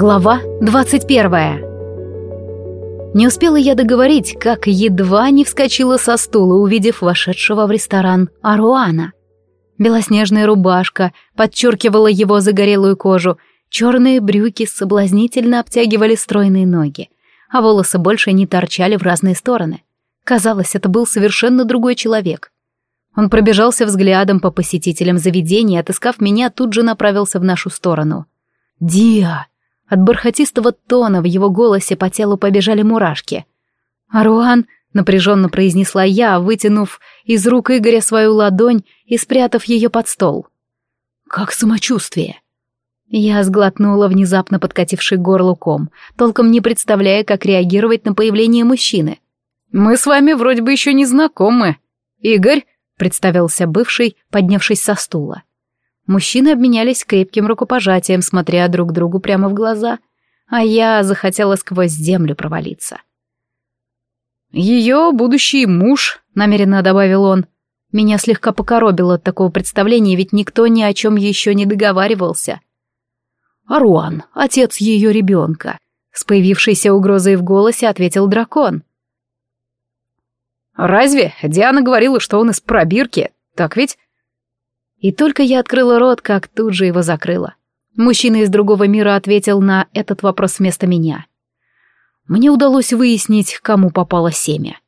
Глава 21 Не успела я договорить, как едва не вскочила со стула, увидев вошедшего в ресторан Аруана. Белоснежная рубашка подчеркивала его загорелую кожу, черные брюки соблазнительно обтягивали стройные ноги, а волосы больше не торчали в разные стороны. Казалось, это был совершенно другой человек. Он пробежался взглядом по посетителям заведения, отыскав меня, тут же направился в нашу сторону. «Диа!» От бархатистого тона в его голосе по телу побежали мурашки. «Аруан!» — напряженно произнесла я, вытянув из рук Игоря свою ладонь и спрятав ее под стол. «Как самочувствие?» Я сглотнула внезапно подкативший горло ком, толком не представляя, как реагировать на появление мужчины. «Мы с вами вроде бы еще не знакомы. Игорь», — представился бывший, поднявшись со стула. Мужчины обменялись крепким рукопожатием, смотря друг другу прямо в глаза, а я захотела сквозь землю провалиться. «Ее будущий муж», — намеренно добавил он. Меня слегка покоробило от такого представления, ведь никто ни о чем еще не договаривался. «Аруан, отец ее ребенка», — с появившейся угрозой в голосе ответил дракон. «Разве? Диана говорила, что он из пробирки, так ведь?» И только я открыла рот, как тут же его закрыла. Мужчина из другого мира ответил на этот вопрос вместо меня. Мне удалось выяснить, кому попало семя.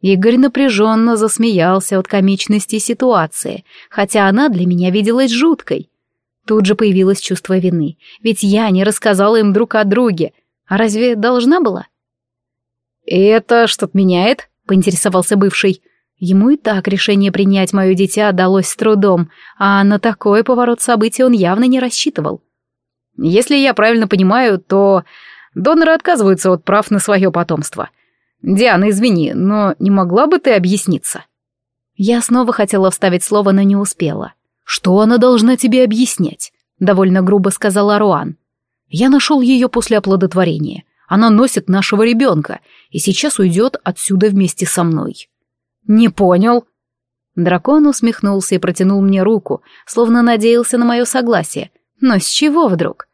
Игорь напряженно засмеялся от комичности ситуации, хотя она для меня виделась жуткой. Тут же появилось чувство вины, ведь я не рассказала им друг о друге, а разве должна была? «Это что-то меняет?» — поинтересовался бывший. Ему и так решение принять мое дитя далось с трудом, а на такой поворот событий он явно не рассчитывал. Если я правильно понимаю, то доноры отказываются от прав на свое потомство. Диана, извини, но не могла бы ты объясниться? Я снова хотела вставить слово, но не успела. Что она должна тебе объяснять? Довольно грубо сказала Руан. Я нашел ее после оплодотворения. Она носит нашего ребенка и сейчас уйдет отсюда вместе со мной. «Не понял». Дракон усмехнулся и протянул мне руку, словно надеялся на мое согласие. Но с чего вдруг?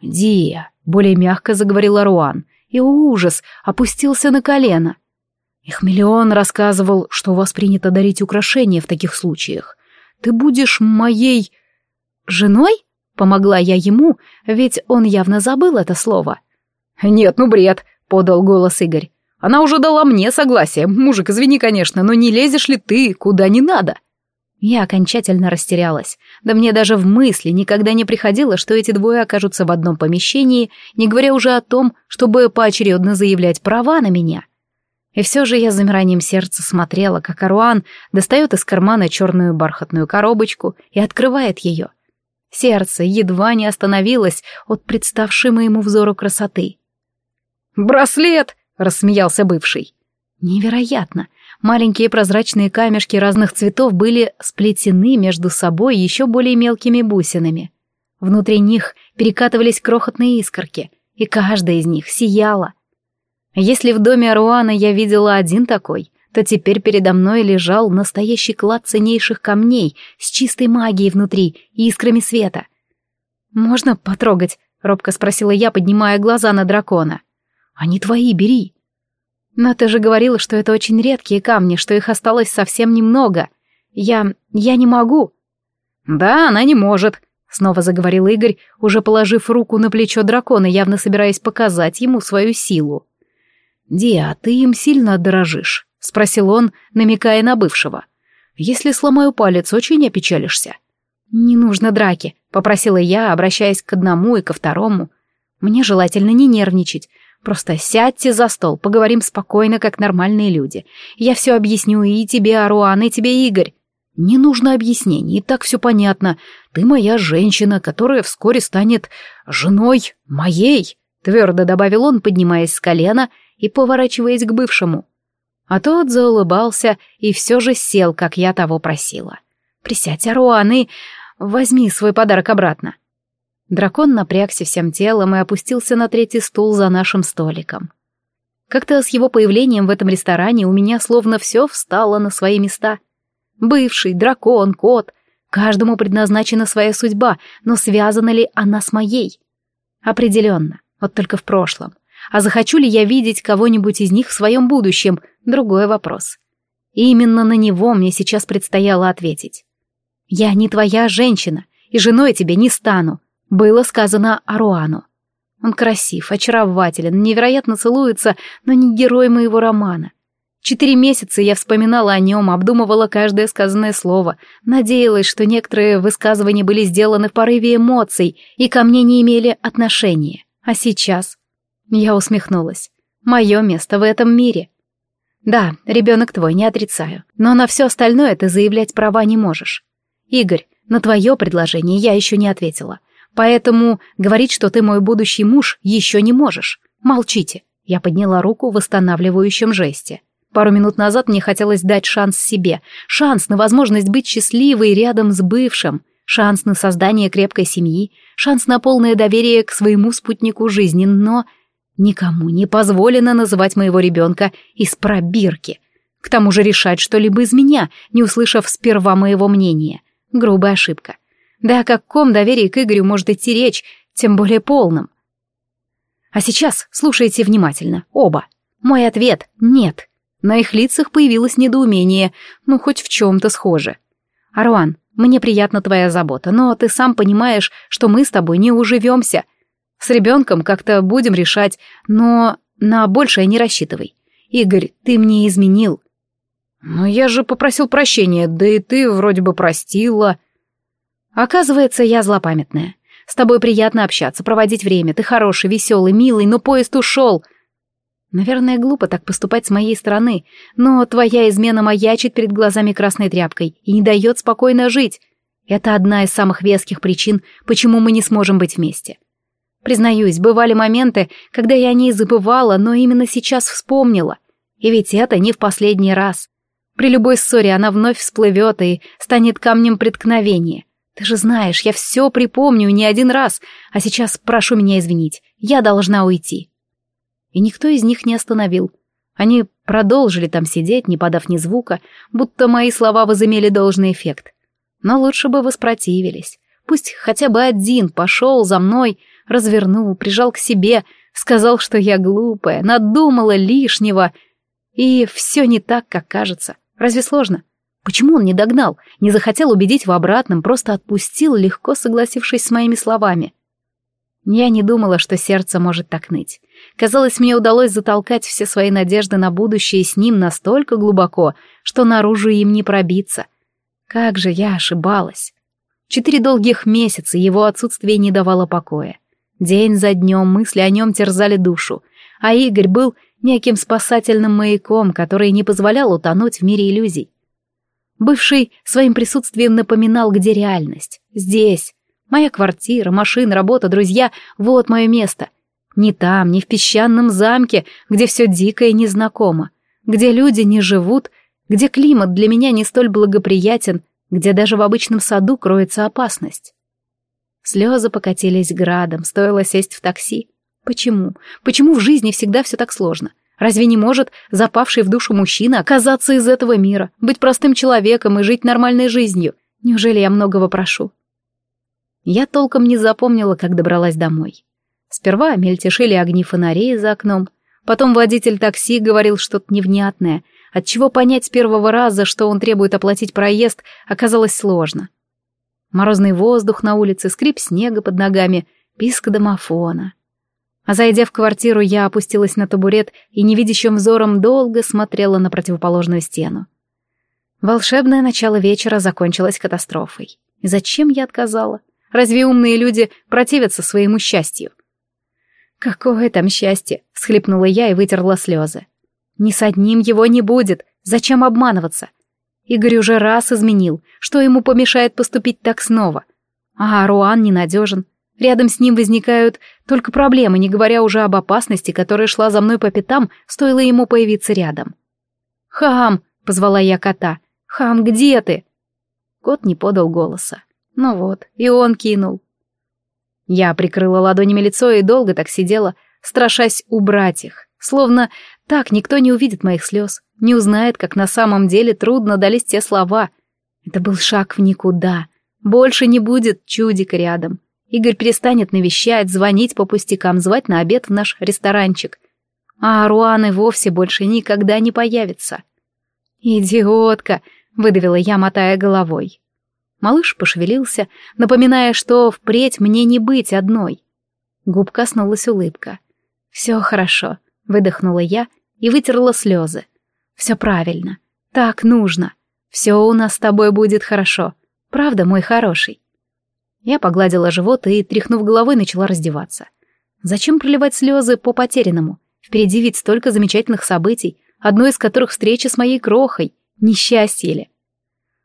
«Дия», — более мягко заговорила Руан, и ужас опустился на колено. Их миллион рассказывал, что у вас принято дарить украшения в таких случаях. Ты будешь моей... женой? Помогла я ему, ведь он явно забыл это слово. «Нет, ну бред», — подал голос Игорь. Она уже дала мне согласие. Мужик, извини, конечно, но не лезешь ли ты куда не надо?» Я окончательно растерялась. Да мне даже в мысли никогда не приходило, что эти двое окажутся в одном помещении, не говоря уже о том, чтобы поочередно заявлять права на меня. И все же я с замиранием сердца смотрела, как Аруан достает из кармана черную бархатную коробочку и открывает ее. Сердце едва не остановилось от представшей моему взору красоты. «Браслет!» Рассмеялся бывший. Невероятно! Маленькие прозрачные камешки разных цветов были сплетены между собой еще более мелкими бусинами. Внутри них перекатывались крохотные искорки, и каждая из них сияла. Если в доме Аруана я видела один такой, то теперь передо мной лежал настоящий клад ценнейших камней с чистой магией внутри и искрами света. «Можно потрогать?» — робко спросила я, поднимая глаза на дракона. Они твои, бери. Но ты же говорила, что это очень редкие камни, что их осталось совсем немного. Я... я не могу. Да, она не может, снова заговорил Игорь, уже положив руку на плечо дракона, явно собираясь показать ему свою силу. «Диа, ты им сильно дорожишь?» — спросил он, намекая на бывшего. «Если сломаю палец, очень опечалишься». «Не нужно драки», — попросила я, обращаясь к одному и ко второму. «Мне желательно не нервничать. Просто сядьте за стол, поговорим спокойно, как нормальные люди. Я все объясню и тебе, Аруан, и тебе, Игорь. Не нужно объяснений, и так все понятно. Ты моя женщина, которая вскоре станет женой моей, твердо добавил он, поднимаясь с колена и поворачиваясь к бывшему. А тот заулыбался и все же сел, как я того просила. Присядь, Аруан, и возьми свой подарок обратно. Дракон напрягся всем телом и опустился на третий стул за нашим столиком. Как-то с его появлением в этом ресторане у меня словно все встало на свои места. Бывший, дракон, кот — каждому предназначена своя судьба, но связана ли она с моей? Определенно, вот только в прошлом. А захочу ли я видеть кого-нибудь из них в своем будущем — другой вопрос. И именно на него мне сейчас предстояло ответить. «Я не твоя женщина, и женой тебе не стану», — было сказано Аруану. Он красив, очарователен, невероятно целуется, но не герой моего романа. Четыре месяца я вспоминала о нем, обдумывала каждое сказанное слово, надеялась, что некоторые высказывания были сделаны в порыве эмоций и ко мне не имели отношения. А сейчас? Я усмехнулась. Мое место в этом мире. Да, ребенок твой, не отрицаю, но на все остальное ты заявлять права не можешь. Игорь, на твое предложение я еще не ответила. Поэтому говорить, что ты мой будущий муж, еще не можешь. Молчите. Я подняла руку в восстанавливающем жесте. Пару минут назад мне хотелось дать шанс себе, шанс на возможность быть счастливой рядом с бывшим, шанс на создание крепкой семьи, шанс на полное доверие к своему спутнику жизни, но никому не позволено называть моего ребенка из пробирки. К тому же решать что-либо из меня, не услышав сперва моего мнения. Грубая ошибка. Да о каком доверии к Игорю может идти речь, тем более полном? А сейчас слушайте внимательно, оба. Мой ответ — нет. На их лицах появилось недоумение, ну, хоть в чем-то схоже. «Аруан, мне приятна твоя забота, но ты сам понимаешь, что мы с тобой не уживемся. С ребенком как-то будем решать, но на большее не рассчитывай. Игорь, ты мне изменил». «Но я же попросил прощения, да и ты вроде бы простила». Оказывается, я злопамятная. С тобой приятно общаться, проводить время. Ты хороший, веселый, милый, но поезд ушел. Наверное, глупо так поступать с моей стороны, но твоя измена маячит перед глазами красной тряпкой и не дает спокойно жить. Это одна из самых веских причин, почему мы не сможем быть вместе. Признаюсь, бывали моменты, когда я о ней забывала, но именно сейчас вспомнила. И ведь это не в последний раз. При любой ссоре она вновь всплывет и станет камнем преткновения. Ты же знаешь, я все припомню не один раз, а сейчас прошу меня извинить, я должна уйти. И никто из них не остановил. Они продолжили там сидеть, не подав ни звука, будто мои слова возымели должный эффект. Но лучше бы воспротивились. Пусть хотя бы один пошел за мной, развернул, прижал к себе, сказал, что я глупая, надумала лишнего. И все не так, как кажется. Разве сложно? Почему он не догнал, не захотел убедить в обратном, просто отпустил, легко согласившись с моими словами? Я не думала, что сердце может так ныть. Казалось, мне удалось затолкать все свои надежды на будущее с ним настолько глубоко, что наружу им не пробиться. Как же я ошибалась. Четыре долгих месяца его отсутствие не давало покоя. День за днем мысли о нем терзали душу, а Игорь был неким спасательным маяком, который не позволял утонуть в мире иллюзий. Бывший своим присутствием напоминал, где реальность. Здесь. Моя квартира, машина, работа, друзья — вот мое место. Не там, не в песчаном замке, где все дико и незнакомо, где люди не живут, где климат для меня не столь благоприятен, где даже в обычном саду кроется опасность. Слезы покатились градом, стоило сесть в такси. Почему? Почему в жизни всегда все так сложно? Разве не может запавший в душу мужчина оказаться из этого мира, быть простым человеком и жить нормальной жизнью? Неужели я многого прошу? Я толком не запомнила, как добралась домой. Сперва мельтешили огни фонарей за окном, потом водитель такси говорил что-то невнятное, отчего понять с первого раза, что он требует оплатить проезд, оказалось сложно. Морозный воздух на улице, скрип снега под ногами, писк домофона — а зайдя в квартиру, я опустилась на табурет и невидящим взором долго смотрела на противоположную стену. Волшебное начало вечера закончилось катастрофой. И зачем я отказала? Разве умные люди противятся своему счастью? «Какое там счастье!» — всхлипнула я и вытерла слезы. «Ни с одним его не будет. Зачем обманываться? Игорь уже раз изменил. Что ему помешает поступить так снова? А Руан ненадежен. Рядом с ним возникают только проблемы, не говоря уже об опасности, которая шла за мной по пятам, стоило ему появиться рядом. «Хам!» — позвала я кота. «Хам, где ты?» Кот не подал голоса. Ну вот, и он кинул. Я прикрыла ладонями лицо и долго так сидела, страшась убрать их. Словно так никто не увидит моих слез, не узнает, как на самом деле трудно дались те слова. Это был шаг в никуда. Больше не будет чудика рядом. Игорь перестанет навещать, звонить по пустякам, звать на обед в наш ресторанчик. А Руан и вовсе больше никогда не появится. «Идиотка!» — выдавила я, мотая головой. Малыш пошевелился, напоминая, что впредь мне не быть одной. Губ коснулась улыбка. «Все хорошо», — выдохнула я и вытерла слезы. «Все правильно. Так нужно. Все у нас с тобой будет хорошо. Правда, мой хороший?» Я погладила живот и, тряхнув головой, начала раздеваться. Зачем проливать слезы по потерянному? Впереди ведь столько замечательных событий, одно из которых встреча с моей крохой. Несчастье ли?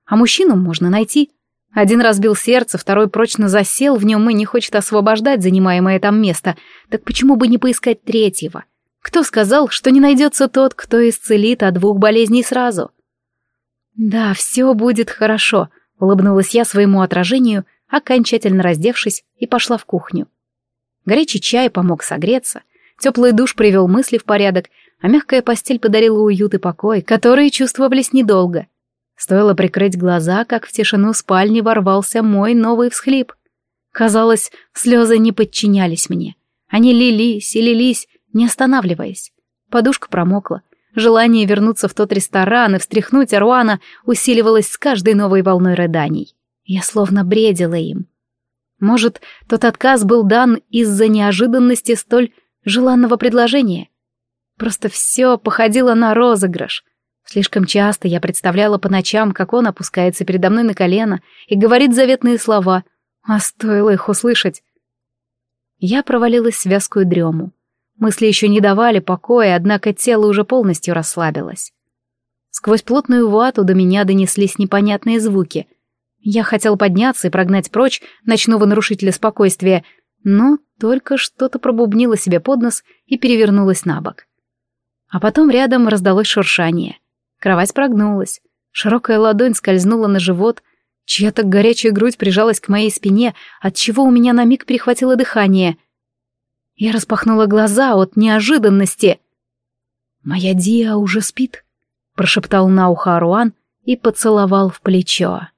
А мужчину можно найти. Один разбил сердце, второй прочно засел в нем и не хочет освобождать занимаемое там место. Так почему бы не поискать третьего? Кто сказал, что не найдется тот, кто исцелит от двух болезней сразу? Да, все будет хорошо, улыбнулась я своему отражению, окончательно раздевшись, и пошла в кухню. Горячий чай помог согреться, теплый душ привел мысли в порядок, а мягкая постель подарила уют и покой, которые чувствовались недолго. Стоило прикрыть глаза, как в тишину спальни ворвался мой новый всхлип. Казалось, слезы не подчинялись мне. Они лились и лились, не останавливаясь. Подушка промокла. Желание вернуться в тот ресторан и встряхнуть Аруана усиливалось с каждой новой волной рыданий. Я словно бредила им. Может, тот отказ был дан из-за неожиданности столь желанного предложения? Просто все походило на розыгрыш. Слишком часто я представляла по ночам, как он опускается передо мной на колено и говорит заветные слова, а стоило их услышать. Я провалилась в вязкую дрему. Мысли еще не давали покоя, однако тело уже полностью расслабилось. Сквозь плотную вату до меня донеслись непонятные звуки, я хотел подняться и прогнать прочь ночного нарушителя спокойствия, но только что-то пробубнило себе под нос и перевернулось на бок. А потом рядом раздалось шуршание. Кровать прогнулась, широкая ладонь скользнула на живот, чья-то горячая грудь прижалась к моей спине, отчего у меня на миг перехватило дыхание. Я распахнула глаза от неожиданности. «Моя Диа уже спит», — прошептал на ухо Аруан и поцеловал в плечо.